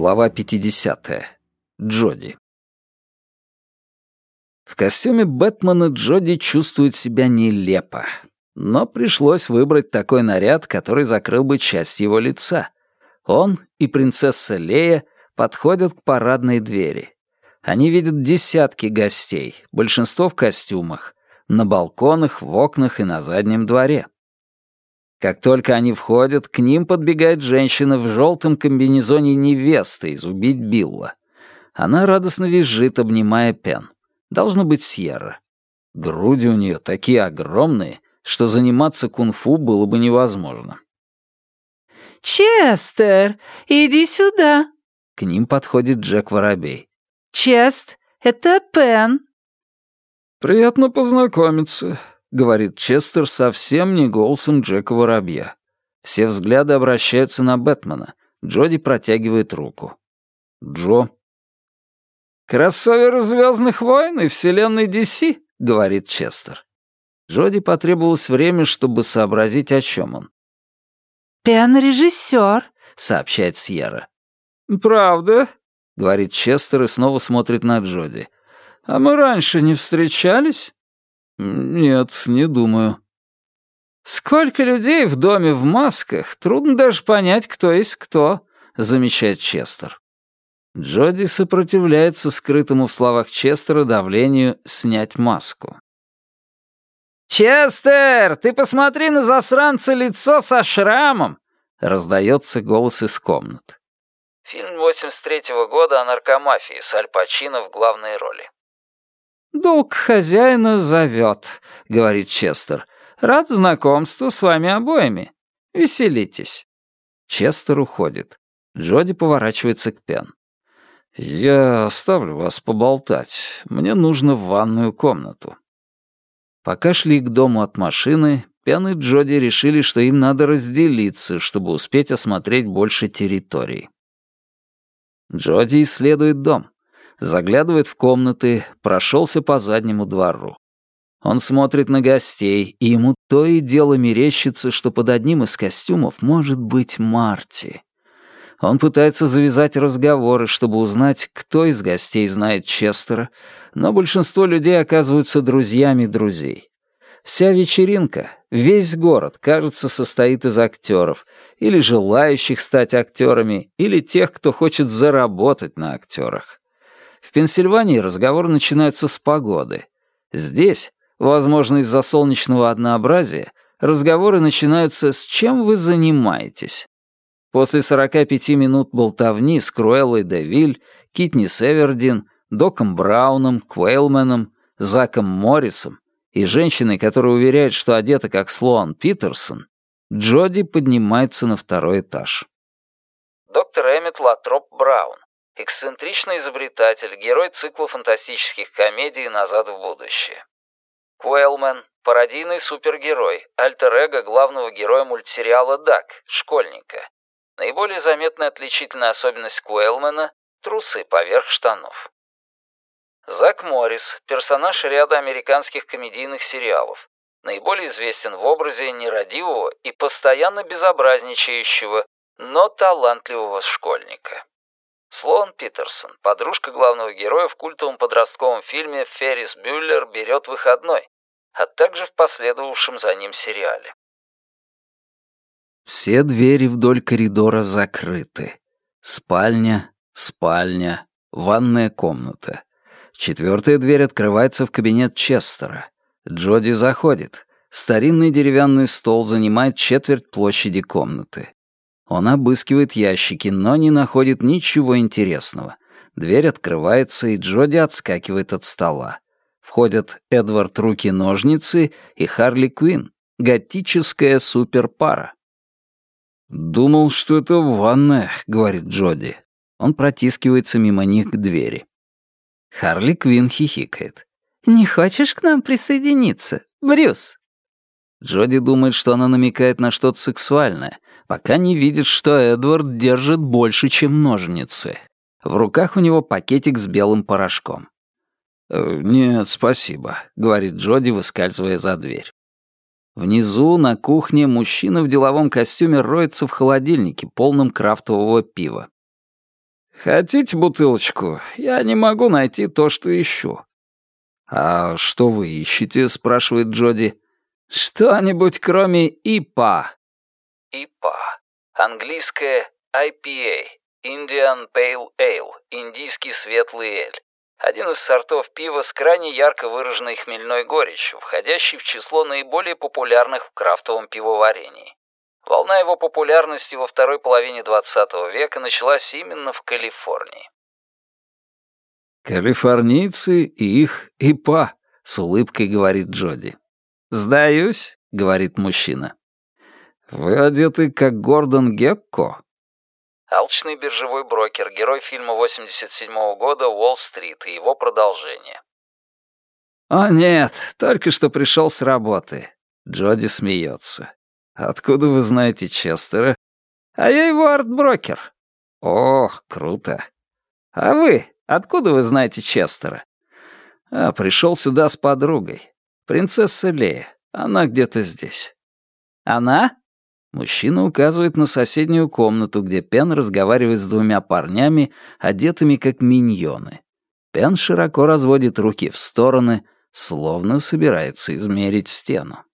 Глава 50. Джоди. В костюме Бэтмена Джоди чувствует себя нелепо. Но пришлось выбрать такой наряд, который закрыл бы часть его лица. Он и принцесса Лея подходят к парадной двери. Они видят десятки гостей, большинство в костюмах, на балконах, в окнах и на заднем дворе. Как только они входят, к ним подбегает женщина в желтом комбинезоне невесты из «Убить Билла». Она радостно визжит, обнимая Пен. Должно быть Сьерра. Груди у нее такие огромные, что заниматься кунг-фу было бы невозможно. «Честер, иди сюда!» К ним подходит Джек Воробей. «Чест, это Пен!» «Приятно познакомиться», — говорит Честер совсем не голосом Джека Воробья. Все взгляды обращаются на Бэтмена. Джоди протягивает руку. «Джо». «Кроссовер «Звездных войн» и вселенной DC», — говорит Честер. Джоди потребовалось время, чтобы сообразить, о чем он. «Пен-режиссер», — сообщает Сьерра. «Правда?» — говорит Честер и снова смотрит на Джоди. «А мы раньше не встречались?» «Нет, не думаю». «Сколько людей в доме в масках, трудно даже понять, кто есть кто», — замечает Честер. Джоди сопротивляется скрытому в словах Честера давлению «снять маску». «Честер, ты посмотри на засранца лицо со шрамом!» — раздается голос из комнат. Фильм 83-го года о наркомафии с Аль Пачино в главной роли. «Долг хозяина зовет», — говорит Честер. «Рад знакомству с вами обоими. Веселитесь». Честер уходит. Джоди поворачивается к Пен. «Я оставлю вас поболтать. Мне нужно в ванную комнату». Пока шли к дому от машины, Пен и Джоди решили, что им надо разделиться, чтобы успеть осмотреть больше территорий. Джоди исследует дом заглядывает в комнаты, прошелся по заднему двору. Он смотрит на гостей, и ему то и дело мерещится, что под одним из костюмов может быть Марти. Он пытается завязать разговоры, чтобы узнать, кто из гостей знает Честера, но большинство людей оказываются друзьями друзей. Вся вечеринка, весь город, кажется, состоит из актеров, или желающих стать актерами, или тех, кто хочет заработать на актерах. В Пенсильвании разговор начинается с погоды. Здесь, возможно, из-за солнечного однообразия, разговоры начинаются с «чем вы занимаетесь?». После 45 минут болтовни с Круэллой Девиль, Китни Севердин, Доком Брауном, Квейлменом, Заком Моррисом и женщиной, которая уверяет, что одета как Слоан Питерсон, Джоди поднимается на второй этаж. Доктор Эммет Латроп Браун, эксцентричный изобретатель, герой цикла фантастических комедий «Назад в будущее». Куэлмен — пародийный супергерой, альтер-эго главного героя мультсериала «Дак», школьника. Наиболее заметная отличительная особенность Куэлмена — трусы поверх штанов. Зак Моррис — персонаж ряда американских комедийных сериалов. Наиболее известен в образе нерадивого и постоянно безобразничающего, но талантливого школьника. Слоан Питерсон, подружка главного героя в культовом подростковом фильме «Феррис Бюллер берет выходной», а также в последовавшем за ним сериале. Все двери вдоль коридора закрыты. Спальня, спальня, ванная комната. Четвертая дверь открывается в кабинет Честера. Джоди заходит. Старинный деревянный стол занимает четверть площади комнаты. Он обыскивает ящики, но не находит ничего интересного. Дверь открывается, и Джоди отскакивает от стола. Входят Эдвард Руки-ножницы и Харли Квин, готическая суперпара. «Думал, что это ванная», — говорит Джоди. Он протискивается мимо них к двери. Харли Квин хихикает. «Не хочешь к нам присоединиться, Брюс?» Джоди думает, что она намекает на что-то сексуальное, пока не видит, что Эдвард держит больше, чем ножницы. В руках у него пакетик с белым порошком. «Э, «Нет, спасибо», — говорит Джоди, выскальзывая за дверь. Внизу, на кухне, мужчина в деловом костюме роется в холодильнике, полном крафтового пива. «Хотите бутылочку? Я не могу найти то, что ищу». «А что вы ищете?» — спрашивает Джоди. «Что-нибудь кроме ИПА». ИПА. Английское IPA. Indian Pale Ale. Индийский светлый эль. Один из сортов пива с крайне ярко выраженной хмельной горечью, входящий в число наиболее популярных в крафтовом пивоварении. Волна его популярности во второй половине XX века началась именно в Калифорнии. «Калифорнийцы и их ИПА», — с улыбкой говорит Джоди. «Сдаюсь», — говорит мужчина. «Вы одеты как Гордон Гекко?» Алчный биржевой брокер, герой фильма 87 -го года «Уолл-стрит» и его продолжение. «О нет, только что пришел с работы». Джоди смеется. «Откуда вы знаете Честера?» «А я его арт-брокер». «Ох, круто. А вы, откуда вы знаете Честера?» «А, пришел сюда с подругой. Принцесса Лея. Она где-то здесь». «Она?» Мужчина указывает на соседнюю комнату, где Пен разговаривает с двумя парнями, одетыми как миньоны. Пен широко разводит руки в стороны, словно собирается измерить стену.